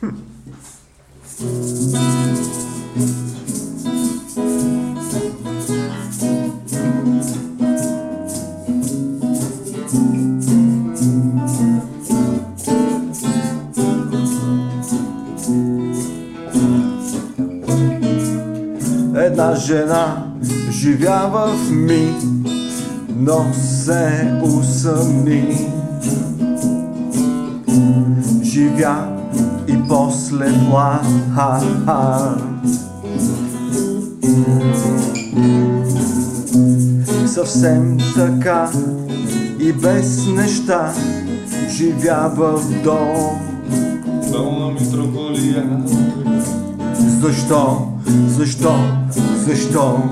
Една жена живя в ми, но се усъмни. Живя и после плаха. Съвсем така и без неща живя в дом. Пълна митрополия. Защо? Защо? Защо?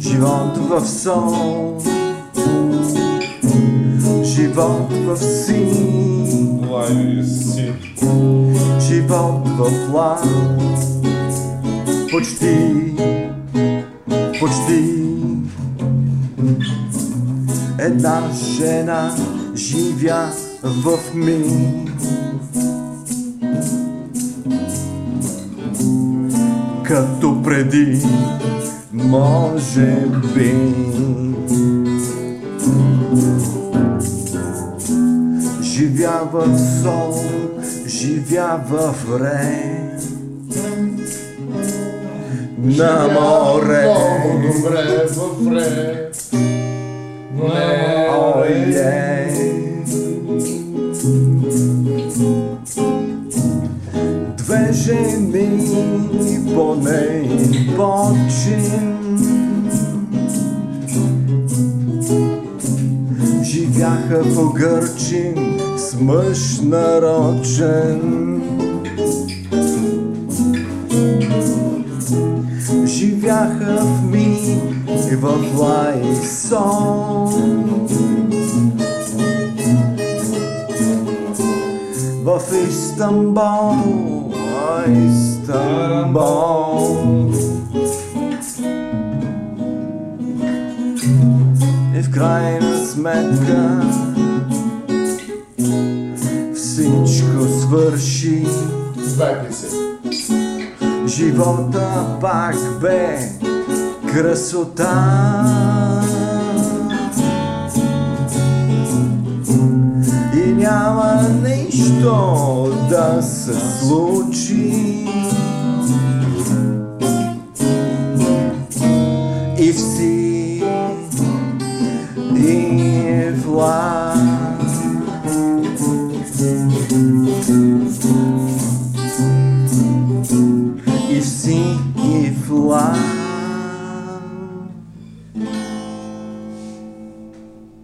Живот в сон Живот в син. Живот в лав Почти. Почти. Една жена живя в ми Като преди Може би Живя в сол, живя в ре На море Много добре във вре. О, Не, е. Две жени по нейн почин Живяха в Гърчин с мъж нарочен Живяха в ми и в Лайсон В Истанбул, а, Истанбул И в крайна сметка Всичко свърши. Беги се. Живота пак бе красота. И няма нищо да се случи. И вси и И вси и влад